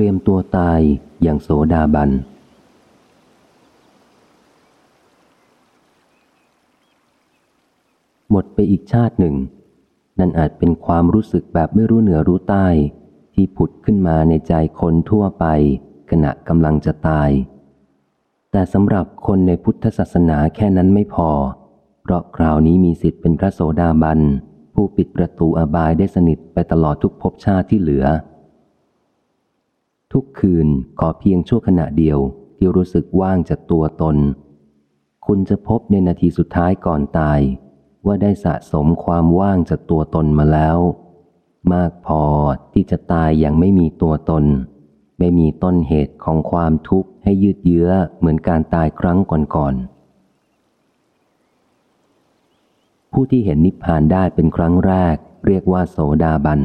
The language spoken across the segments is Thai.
รียมตัวตายอย่างโสดาบัน หมดไปอีกชาติหนึ่ง นั่นอาจเป็นความรู้สึกแบบไม่รู้เหนือรู้ใต้ ที่ผุดขึ้นมาในใจคนทั่วไป ขณะกำลังจะตาย แต่สำหรับคนในพุทธศาสนาแค่นั้นไม่พอ เพราะคราวนี้มีสิทธิ์เป็นพระโสดาบัน ผู้ปิดประตูอบายได้สนิทไปตลอดทุกภพชาติที่เหลือ ทุกคืนขอเพียงชั่วขณะเดียวที่รู้สึกว่างจากตัวตน คุณจะพบในนาทีสุดท้ายก่อนตาย ว่าได้สะสมความว่างจากตัวตนมาแล้ว มากพอที่จะตายอย่างไม่มีตัวตน ไม่มีต้นเหตุของความทุกข์ให้ยืดเยื้อเหมือนการตายครั้งก่อนๆผู้ที่เห็นนิพพานได้เป็นครั้งแรก เรียกว่าโสดาบัน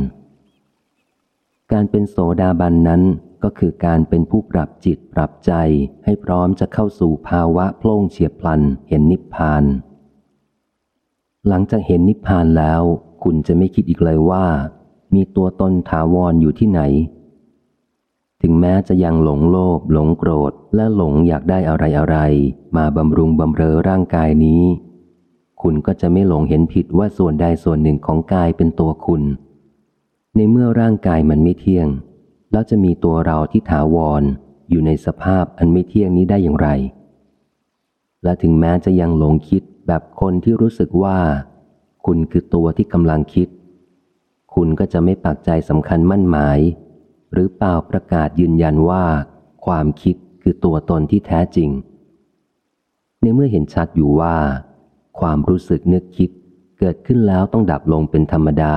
การเป็นโสดาบันนั้นก็คือการเป็นผู้ปรับจิตปรับใจให้พร้อมจะเข้าสู่ภาวะโพล่งเฉียบพลันเห็นนิพพาน หลังจากเห็นนิพพานแล้ว คุณจะไม่คิดอีกเลยว่า มีตัวตนถาวรออยู่ที่ไหน ถึงแม้จะยังหลงโลภหลงโกรธและหลงอยากได้อะไรอะไร มาบำรุงบำเรอร่างกายนี้ คุณก็จะไม่หลงเห็นผิดว่าส่วนใดส่วนหนึ่งของกายเป็นตัวคุณ ในเมื่อร่างกายมันไม่เที่ยง แล้วจะมีตัวเราที่ถาวรออยู่ในสภาพอันไม่เที่ยงนี้ได้อย่างไร และถึงแม้จะยังหลงคิดแบบคนที่รู้สึกว่า คุณคือตัวที่กำลังคิด คุณก็จะไม่ปักใจสำคัญมั่นหมาย หรือเปล่าประกาศยืนยันว่า ความคิดคือตัวตนที่แท้จริง ในเมื่อเห็นชัดอยู่ว่า ความรู้สึกนึกคิดเกิดขึ้นแล้วต้องดับลงเป็นธรรมดา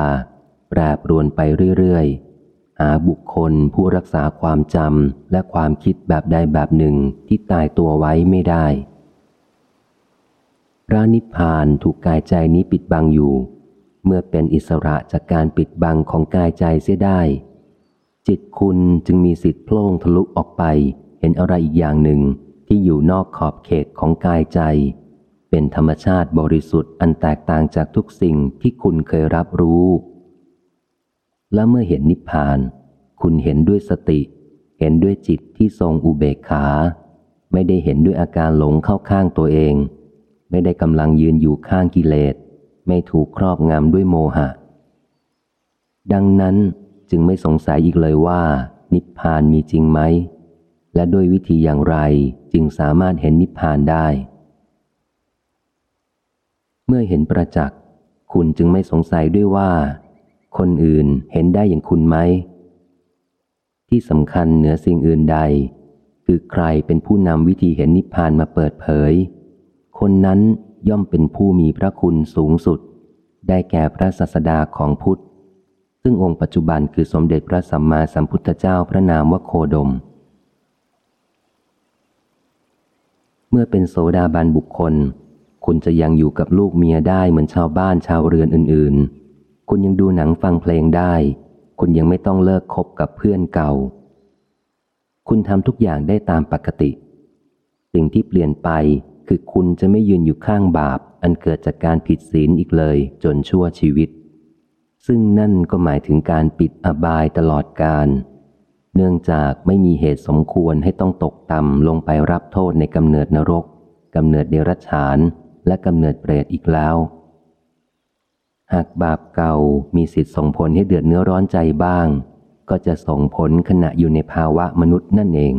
แปรปรวนไปเรื่อยๆ หาบุคคลผู้รักษาความจำและความคิดแบบใดแบบหนึ่งที่ตายตัวไว้ไม่ได้พระนิพพานถูกกายใจนี้ปิดบังอยู่ เมื่อเป็นอิสระจากการปิดบังของกายใจเสียได้ จิตคุณจึงมีสิทธิ์โพล่งทะลุออกไป เห็นอะไรอีกอย่างหนึ่งที่อยู่นอกขอบเขตของกายใจ เป็นธรรมชาติบริสุทธิ์อันแตกต่างจากทุกสิ่งที่คุณเคยรับรู้ และเมื่อเห็นนิพพาน คุณเห็นด้วยสติ เห็นด้วยจิตที่ทรงอุเบกขา ไม่ได้เห็นด้วยอาการหลงเข้าข้างตัวเอง ไม่ได้กำลังยืนอยู่ข้างกิเลส ไม่ถูกครอบงำด้วยโมหะ ดังนั้นจึงไม่สงสัยอีกเลยว่า นิพพานมีจริงไหม และด้วยวิธีอย่างไรจึงสามารถเห็นนิพพานได้ เมื่อเห็นประจักษ์คุณจึงไม่สงสัยด้วยว่า คนอื่นเห็นได้อย่างคุณไหม ที่สำคัญเหนือสิ่งอื่นใด คือใครเป็นผู้นำวิธีเห็นนิพพานมาเปิดเผย คนนั้นย่อมเป็นผู้มีพระคุณสูงสุด ได้แก่พระศาสดาของพุทธ ซึ่งองค์ปัจจุบันคือสมเด็จพระสัมมาสัมพุทธเจ้าพระนามวโคดม เมื่อเป็นโสดาบันบุคคล คุณจะยังอยู่กับลูกเมียได้เหมือนชาวบ้านชาวเรือนอื่นๆ คุณยังดูหนังฟังเพลงได้ คุณยังไม่ต้องเลิกคบกับเพื่อนเก่า คุณทำทุกอย่างได้ตามปกติ สิ่งที่เปลี่ยนไปคือคุณจะไม่ยืนอยู่ข้างบาป อันเกิดจากการผิดศีลอีกเลยจนชั่วชีวิต ซึ่งนั่นก็หมายถึงการปิดอบายตลอดการ เนื่องจากไม่มีเหตุสมควรให้ต้องตกต่ำลงไปรับโทษในกำเนิดนรกกำเนิดเดรัจฉาน และกำเนิดเปรตอีกแล้ว หากบาปเก่ามีสิทธิ์ส่งผลให้เดือดเนื้อร้อนใจบ้าง ก็จะส่งผลขณะอยู่ในภาวะมนุษย์นั่นเอง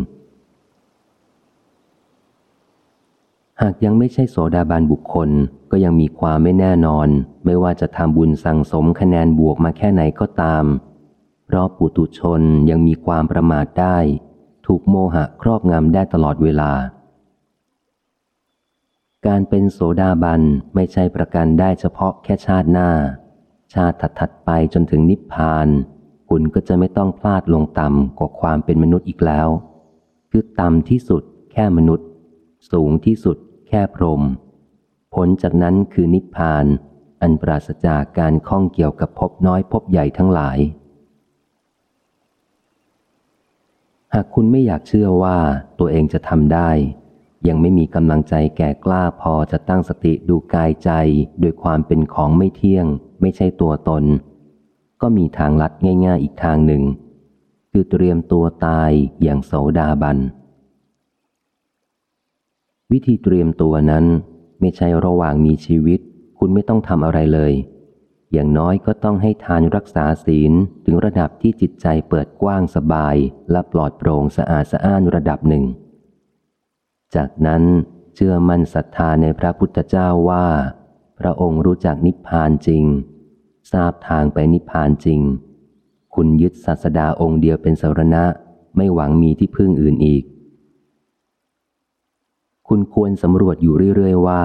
หากยังไม่ใช่โสดาบันบุคคลก็ยังมีความไม่แน่นอน ไม่ว่าจะทำบุญสั่งสมคะแนนบวกมาแค่ไหนก็ตาม เพราะปุตุชนยังมีความประมาทได้ ถูกโมหะครอบงำได้ตลอดเวลา การเป็นโสดาบันไม่ใช่ประกันได้เฉพาะแค่ชาติหน้า ชาติถัดๆไปจนถึงนิพพาน คุณก็จะไม่ต้องพลาดลงต่ำกว่าความเป็นมนุษย์อีกแล้ว คือต่ำที่สุดแค่มนุษย์ สูงที่สุดแค่พรหมผลจากนั้นคือนิพพาน อันปราศจากการข้องเกี่ยวกับพบน้อยพบใหญ่ทั้งหลาย หากคุณไม่อยากเชื่อว่าตัวเองจะทำได้ ยังไม่มีกำลังใจแก่กล้าพอจะตั้งสติดูกายใจโดยความเป็นของไม่เที่ยง ไม่ใช่ตัวตน ก็มีทางลัดง่าย ๆ อีกทางหนึ่งคือคือเตรียมตัวตายอย่างโสดาบัน วิธีเตรียมตัวนั้น ไม่ใช่ระหว่างมีชีวิต คุณไม่ต้องทำอะไรเลย อย่างน้อยก็ต้องให้ทานรักษาศีลถึงระดับที่จิตใจเปิดกว้างสบาย และปลอดโปร่งสะอาดสะอ้านระดับหนึ่ง จากนั้นเชื่อมั่นศรัทธาในพระพุทธเจ้าว่า พระองค์รู้จักนิพพานจริง ทราบทางไปนิพพานจริง คุณยึดศาสดาองค์เดียวเป็นสรณะไม่หวังมีที่พึ่งอื่นอีก คุณควรสำรวจอยู่เรื่อย ๆ ว่า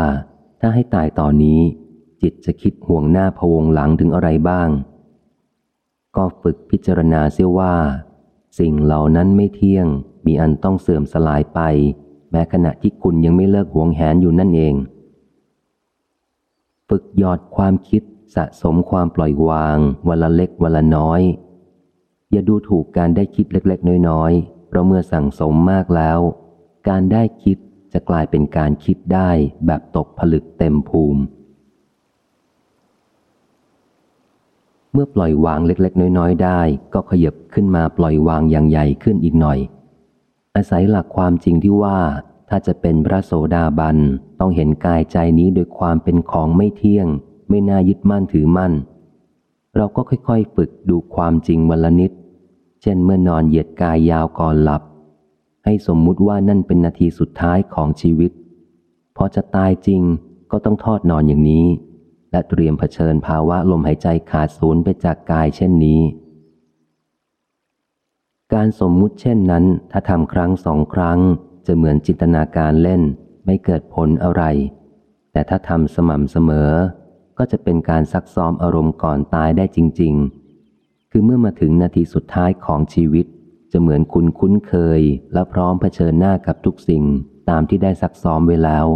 ถ้าให้ตายตอนนี้ จิตจะคิดห่วงหน้าพวงหลังถึงอะไรบ้าง ก็ฝึกพิจารณาเสียว่า สิ่งเหล่านั้นไม่เที่ยงมีอันต้องเสื่อมสลายไป ม้ขณะที่คุณยังไม่เลิกหวงแหนอยู่นั่นเอง ฝึกหยอดความคิดสะสมความปล่อยวางวันละเล็กวันละน้อย อย่าดูถูกการได้คิดเล็กๆ น้อยๆ เพราะเมื่อสั่งสมมากแล้ว การได้คิดจะกลายเป็นการคิดได้แบบตกผลึกเต็มภูมิ เมื่อปล่อยวางเล็กๆ น้อยๆ ได้ ก็ขยับขึ้นมาปล่อยวางอย่างใหญ่ขึ้นอีกหน่อย อาศัยหลักความจริงที่ว่า ถ้าจะเป็นพระโสดาบันต้องเห็นกายใจนี้โดยความเป็นของไม่เที่ยง ไม่น่ายึดมั่นถือมั่น เราก็ค่อยๆ ฝึกดูความจริงวันละนิด เช่นเมื่อนอนเหยียดกายยาวก่อนหลับ ให้สมมุติว่านั่นเป็นนาทีสุดท้ายของชีวิต พอจะตายจริงก็ต้องทอดนอนอย่างนี้ และเตรียมเผชิญภาวะลมหายใจขาดสูญไปจากกายเช่นนี้ การสมมุติเช่นนั้น ถ้าทำครั้งสองครั้ง จะเหมือนจินตนาการเล่น ไม่เกิดผลอะไร แต่ถ้าทำสม่ำเสมอ ก็จะเป็นการซักซ้อมอารมณ์ก่อนตายได้จริง ๆ คือเมื่อมาถึงนาทีสุดท้ายของชีวิต จะเหมือนคุณคุ้นเคย และพร้อมเผชิญหน้ากับทุกสิ่งตามที่ได้ซักซ้อมไว้แล้ว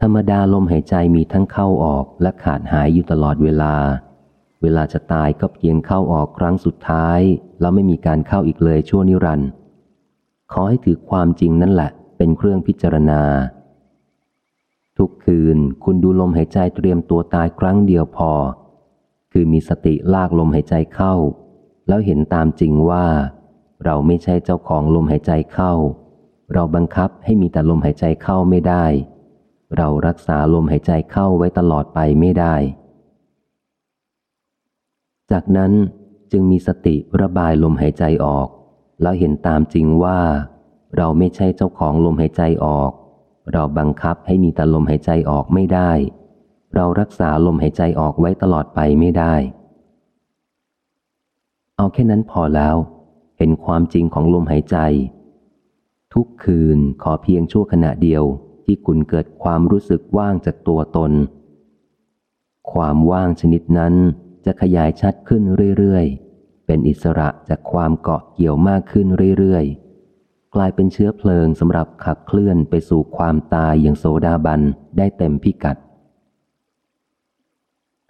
ธรรมดาลมหายใจมีทั้งเข้าออกและขาดหายอยู่ตลอดเวลา เวลาจะตายก็เพียงเข้าออกครั้งสุดท้าย แล้วไม่มีการเข้าอีกเลยชั่วนิรันดร์ขอให้ถือความจริงนั่นแหละ เป็นเครื่องพิจารณา ทุกคืนคุณดูลมหายใจเตรียมตัวตายครั้งเดียวพอ คือมีสติลากลมหายใจเข้า แล้วเห็นตามจริงว่า เราไม่ใช่เจ้าของลมหายใจเข้า เราบังคับให้มีแต่ลมหายใจเข้าไม่ได้ เรารักษาลมหายใจเข้าไว้ตลอดไปไม่ได้ จากนั้นจึงมีสติระบายลมหายใจออก แล้วเห็นตามจริงว่า เราไม่ใช่เจ้าของลมหายใจออก เราบังคับให้มีแต่ลมหายใจออกไม่ได้ เรารักษาลมหายใจออกไว้ตลอดไปไม่ได้ เอาแค่นั้นพอแล้ว เห็นความจริงของลมหายใจ ทุกคืนขอเพียงชั่วขณะเดียวที่คุณเกิดความรู้สึกว่างจากตัวตน ความว่างชนิดนั้น จะขยายชัดขึ้นเรื่อยๆ เป็นอิสระจากความเกาะเกี่ยวมากขึ้นเรื่อยๆ กลายเป็นเชื้อเพลิงสำหรับขับเคลื่อนไปสู่ความตายอย่างโซดาบันได้เต็มพิกัด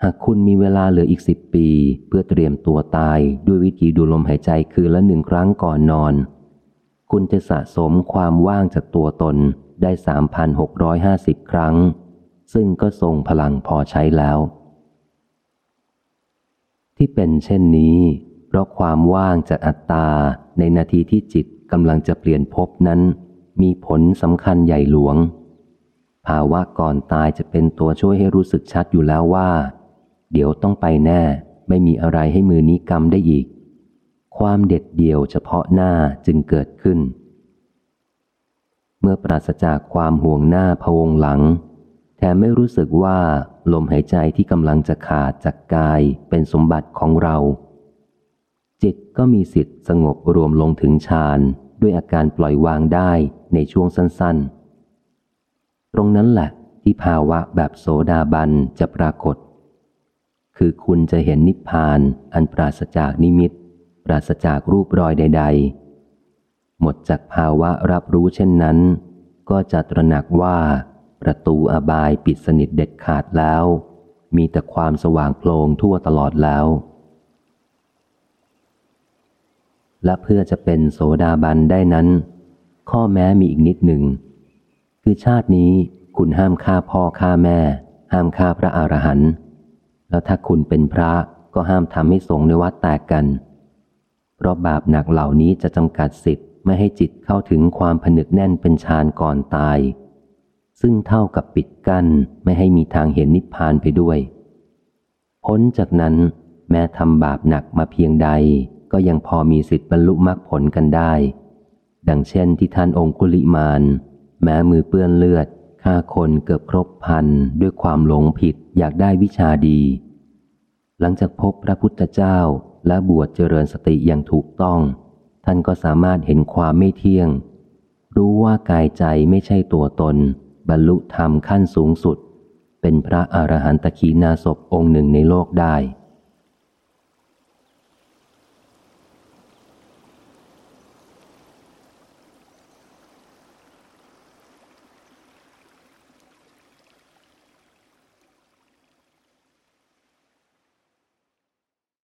หากคุณมีเวลาเหลืออีกสิบปี เพื่อเตรียมตัวตายด้วยวิธีดูลมหายใจคืนละหนึ่งครั้งก่อนนอน คุณจะสะสมความว่างจากตัวตนได้ 3,650 ครั้ง ซึ่งก็ทรงพลังพอใช้แล้ว ที่เป็นเช่นนี้ เพราะความว่างจากอัตตาในนาทีที่จิตกำลังจะเปลี่ยนภพนั้น มีผลสำคัญใหญ่หลวง ภาวะก่อนตายจะเป็นตัวช่วยให้รู้สึกชัดอยู่แล้วว่า เดี๋ยวต้องไปแน่ ไม่มีอะไรให้มือนี้กำได้อีก ความเด็ดเดี่ยวเฉพาะหน้าจึงเกิดขึ้น เมื่อปราศจากความห่วงหน้าพวงหลัง แถมไม่รู้สึกว่าลมหายใจที่กำลังจะขาดจากกายเป็นสมบัติของเรา จิตก็มีสิทธิ์สงบรวมลงถึงฌานด้วยอาการปล่อยวางได้ในช่วงสั้นๆ ตรงนั้นแหละที่ภาวะแบบโสดาบันจะปรากฏ คือคุณจะเห็นนิพพานอันปราศจากนิมิต ปราศจากรูปรอยใด ๆ หมดจากภาวะรับรู้เช่นนั้น ก็จะตระหนักว่า ประตูอบายปิดสนิทเด็ดขาดแล้ว มีแต่ความสว่างโพลงทั่วตลอดแล้ว และเพื่อจะเป็นโสดาบันได้นั้น ข้อแม้มีอีกนิดหนึ่ง คือชาตินี้คุณห้ามฆ่าพ่อฆ่าแม่ ห้ามฆ่าพระอรหันต์แล้วถ้าคุณเป็นพระก็ห้ามทำให้สงฆ์ในวัดแตกกัน เพราะบาปหนักเหล่านี้จะจำกัดสิทธิ์ไม่ให้จิตเข้าถึงความผนึกแน่นเป็นฌานก่อนตาย ซึ่งเท่ากับปิดกั้นไม่ให้มีทางเห็นนิพพานไปด้วย พ้นจากนั้นแม้ทำบาปหนักมาเพียงใดก็ยังพอมีสิทธิ์บรรลุมรรคผลกันได้ ดังเช่นที่ท่านองคุลิมานแม้มือเปื้อนเลือดฆ่าคนเกือบครบพันด้วยความหลงผิดอยากได้วิชาดี หลังจากพบพระพุทธเจ้าและบวชเจริญสติอย่างถูกต้อง ท่านก็สามารถเห็นความไม่เที่ยง รู้ว่ากายใจไม่ใช่ตัวตน บรรลุธรรมขั้นสูงสุด เป็นพระอรหันตขีนาศพองค์หนึ่งในโลกได้